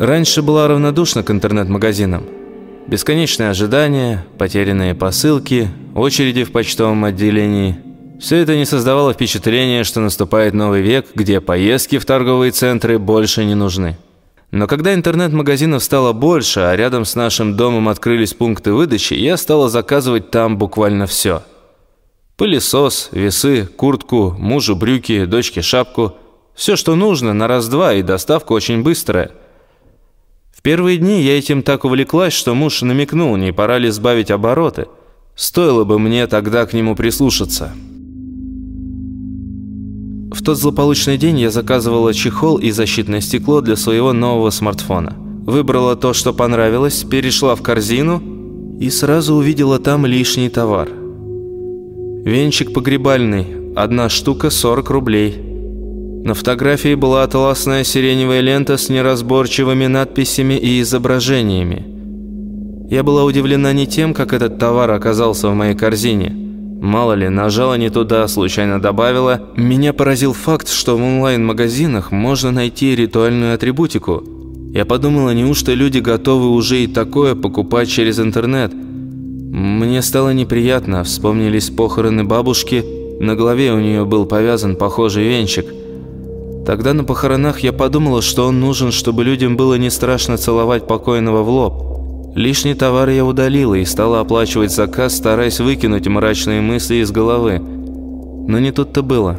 Раньше была равнодушна к интернет-магазинам. Бесконечные ожидания, потерянные посылки, очереди в почтовом отделении. Все это не создавало впечатления, что наступает новый век, где поездки в торговые центры больше не нужны. Но когда интернет-магазинов стало больше, а рядом с нашим домом открылись пункты выдачи, я стала заказывать там буквально все. Пылесос, весы, куртку, мужу брюки, дочке шапку. Все, что нужно, на раз-два, и доставка очень быстрая. В первые дни я этим так увлеклась, что муж намекнул, не пора ли сбавить обороты. Стоило бы мне тогда к нему прислушаться. В тот злополучный день я заказывала чехол и защитное стекло для своего нового смартфона. Выбрала то, что понравилось, перешла в корзину и сразу увидела там лишний товар. Венчик погребальный, одна штука 40 рублей. На фотографии была атласная сиреневая лента с неразборчивыми надписями и изображениями. Я была удивлена не тем, как этот товар оказался в моей корзине – Мало ли, нажала не туда, случайно добавила. Меня поразил факт, что в онлайн-магазинах можно найти ритуальную атрибутику. Я подумала, неужто люди готовы уже и такое покупать через интернет? Мне стало неприятно, вспомнились похороны бабушки, на голове у нее был повязан похожий венчик. Тогда на похоронах я подумала, что он нужен, чтобы людям было не страшно целовать покойного в лоб. Лишний товар я удалила и стала оплачивать заказ, стараясь выкинуть мрачные мысли из головы. Но не тут-то было.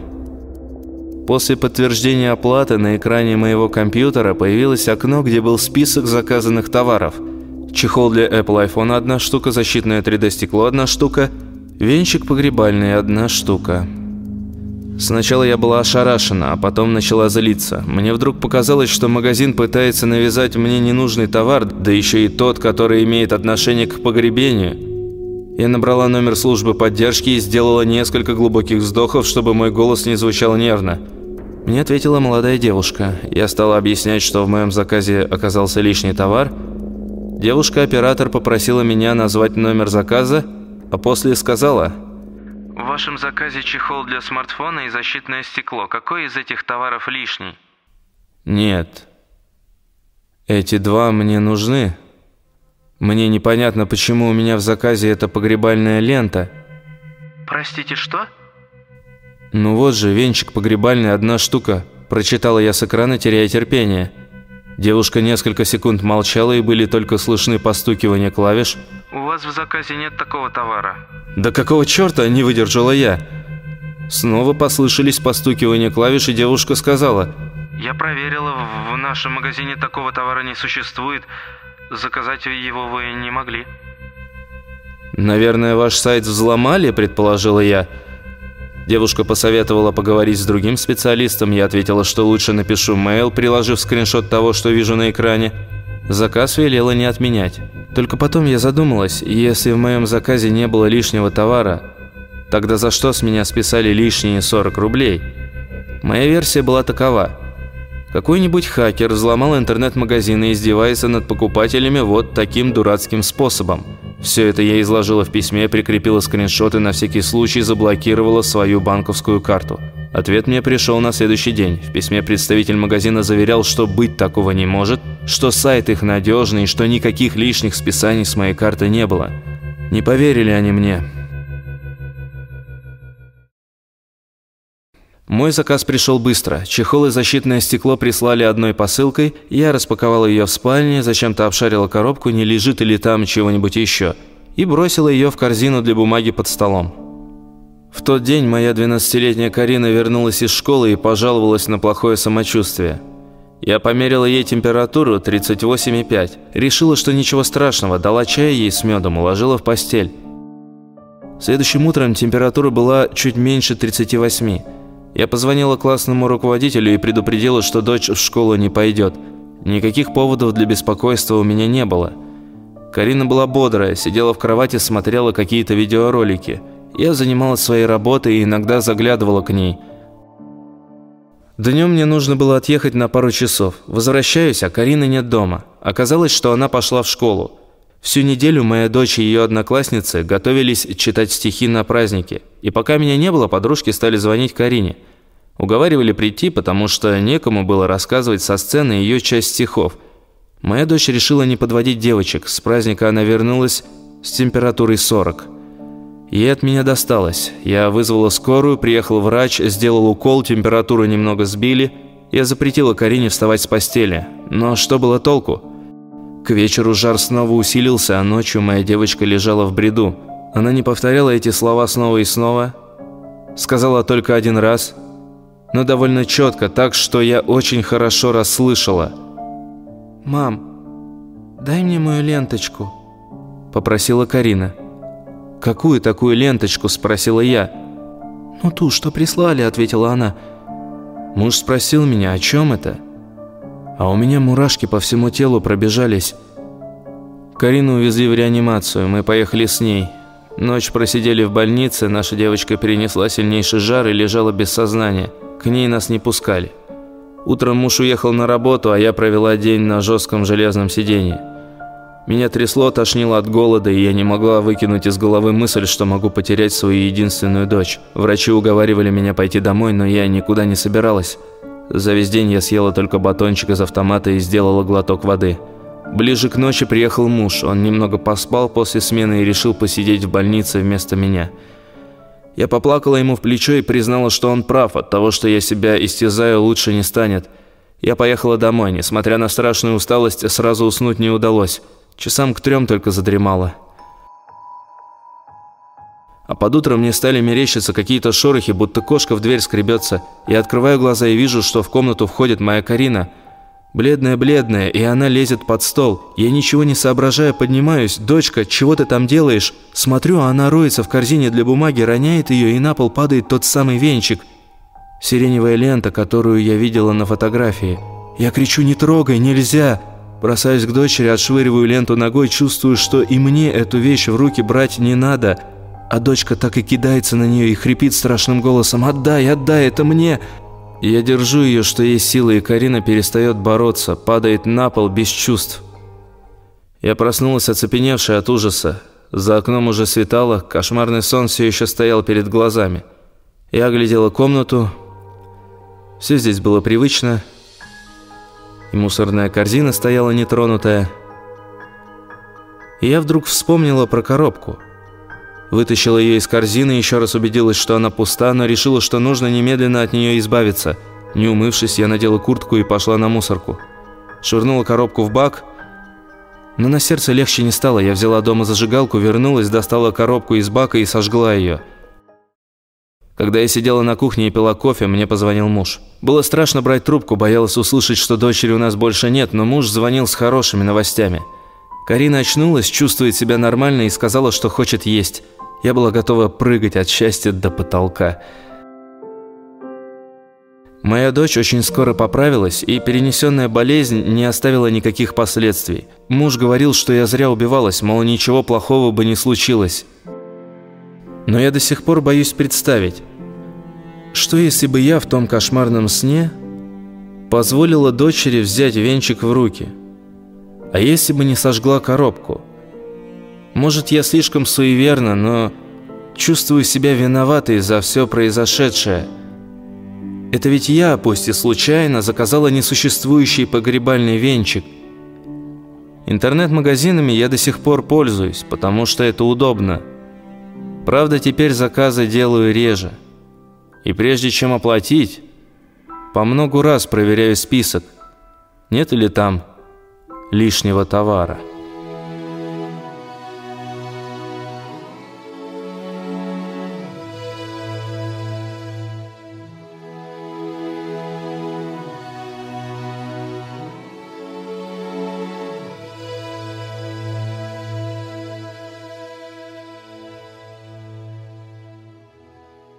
После подтверждения оплаты на экране моего компьютера появилось окно, где был список заказанных товаров. Чехол для Apple iPhone – одна штука, защитное 3D-стекло – одна штука, венчик погребальный – одна штука. Сначала я была ошарашена, а потом начала злиться. Мне вдруг показалось, что магазин пытается навязать мне ненужный товар, да еще и тот, который имеет отношение к погребению. Я набрала номер службы поддержки и сделала несколько глубоких вздохов, чтобы мой голос не звучал нервно. Мне ответила молодая девушка. Я стала объяснять, что в моем заказе оказался лишний товар. Девушка-оператор попросила меня назвать номер заказа, а после сказала – в вашем заказе чехол для смартфона и защитное стекло. Какой из этих товаров лишний? Нет. Эти два мне нужны. Мне непонятно, почему у меня в заказе эта погребальная лента. Простите, что? Ну вот же, венчик погребальный, одна штука. Прочитала я с экрана, теряя терпение. Девушка несколько секунд молчала и были только слышны постукивания клавиш. «У вас в заказе нет такого товара». «Да какого черта?» – не выдержала я. Снова послышались постукивания клавиш, и девушка сказала. «Я проверила, в нашем магазине такого товара не существует. Заказать его вы не могли». «Наверное, ваш сайт взломали?» – предположила я. Девушка посоветовала поговорить с другим специалистом. Я ответила, что лучше напишу мейл, приложив скриншот того, что вижу на экране. Заказ велела не отменять. Только потом я задумалась, если в моем заказе не было лишнего товара, тогда за что с меня списали лишние 40 рублей? Моя версия была такова. Какой-нибудь хакер взломал интернет-магазин и издевается над покупателями вот таким дурацким способом – все это я изложила в письме, прикрепила скриншоты, на всякий случай заблокировала свою банковскую карту. Ответ мне пришел на следующий день. В письме представитель магазина заверял, что быть такого не может, что сайт их надежный что никаких лишних списаний с моей карты не было. Не поверили они мне. Мой заказ пришел быстро. Чехол и защитное стекло прислали одной посылкой. Я распаковала ее в спальне, зачем-то обшарила коробку, не лежит ли там чего-нибудь еще, и бросила ее в корзину для бумаги под столом. В тот день моя 12-летняя Карина вернулась из школы и пожаловалась на плохое самочувствие. Я померила ей температуру 38,5. Решила, что ничего страшного, дала чай ей с медом, уложила в постель. Следующим утром температура была чуть меньше 38. Я позвонила классному руководителю и предупредила, что дочь в школу не пойдет. Никаких поводов для беспокойства у меня не было. Карина была бодрая, сидела в кровати, смотрела какие-то видеоролики. Я занималась своей работой и иногда заглядывала к ней. Днем мне нужно было отъехать на пару часов. Возвращаюсь, а Карины нет дома. Оказалось, что она пошла в школу. Всю неделю моя дочь и ее одноклассницы готовились читать стихи на празднике. И пока меня не было, подружки стали звонить Карине. Уговаривали прийти, потому что некому было рассказывать со сцены ее часть стихов. Моя дочь решила не подводить девочек. С праздника она вернулась с температурой 40. Ей от меня досталось. Я вызвала скорую, приехал врач, сделал укол, температуру немного сбили. Я запретила Карине вставать с постели. Но что было толку? К вечеру жар снова усилился, а ночью моя девочка лежала в бреду. Она не повторяла эти слова снова и снова. Сказала только один раз, но довольно четко, так что я очень хорошо расслышала. «Мам, дай мне мою ленточку», – попросила Карина. «Какую такую ленточку?» – спросила я. «Ну ту, что прислали», – ответила она. Муж спросил меня, о чем это? А у меня мурашки по всему телу пробежались. Карину увезли в реанимацию, мы поехали с ней. Ночь просидели в больнице, наша девочка перенесла сильнейший жар и лежала без сознания. К ней нас не пускали. Утром муж уехал на работу, а я провела день на жестком железном сиденье. Меня трясло, тошнило от голода, и я не могла выкинуть из головы мысль, что могу потерять свою единственную дочь. Врачи уговаривали меня пойти домой, но я никуда не собиралась. За весь день я съела только батончик из автомата и сделала глоток воды. Ближе к ночи приехал муж. Он немного поспал после смены и решил посидеть в больнице вместо меня. Я поплакала ему в плечо и признала, что он прав. От того, что я себя истязаю, лучше не станет. Я поехала домой. Несмотря на страшную усталость, сразу уснуть не удалось. Часам к трем только задремала. А под утро мне стали мерещиться какие-то шорохи, будто кошка в дверь скребется. Я открываю глаза и вижу, что в комнату входит моя Карина. Бледная-бледная, и она лезет под стол. Я ничего не соображая, поднимаюсь. «Дочка, чего ты там делаешь?» Смотрю, а она роется в корзине для бумаги, роняет ее, и на пол падает тот самый венчик. Сиреневая лента, которую я видела на фотографии. Я кричу «Не трогай, нельзя!» Бросаюсь к дочери, отшвыриваю ленту ногой, чувствую, что и мне эту вещь в руки брать не надо. А дочка так и кидается на нее и хрипит страшным голосом «Отдай, отдай, это мне!» Я держу ее, что есть силы, и Карина перестает бороться, падает на пол без чувств. Я проснулась оцепеневшая от ужаса. За окном уже светало, кошмарный сон все еще стоял перед глазами. Я оглядела комнату. Все здесь было привычно и мусорная корзина стояла нетронутая. И я вдруг вспомнила про коробку. Вытащила ее из корзины, еще раз убедилась, что она пуста, но решила, что нужно немедленно от нее избавиться. Не умывшись, я надела куртку и пошла на мусорку. Швырнула коробку в бак, но на сердце легче не стало. Я взяла дома зажигалку, вернулась, достала коробку из бака и сожгла ее. Когда я сидела на кухне и пила кофе, мне позвонил муж. Было страшно брать трубку, боялась услышать, что дочери у нас больше нет, но муж звонил с хорошими новостями. Карина очнулась, чувствует себя нормально и сказала, что хочет есть. Я была готова прыгать от счастья до потолка. Моя дочь очень скоро поправилась, и перенесенная болезнь не оставила никаких последствий. Муж говорил, что я зря убивалась, мол, ничего плохого бы не случилось. Но я до сих пор боюсь представить, что если бы я в том кошмарном сне позволила дочери взять венчик в руки? А если бы не сожгла коробку? Может, я слишком суеверна, но чувствую себя виноватой за все произошедшее. Это ведь я, пусть и случайно, заказала несуществующий погребальный венчик. Интернет-магазинами я до сих пор пользуюсь, потому что это удобно. Правда, теперь заказы делаю реже. И прежде чем оплатить, по многу раз проверяю список, нет ли там лишнего товара.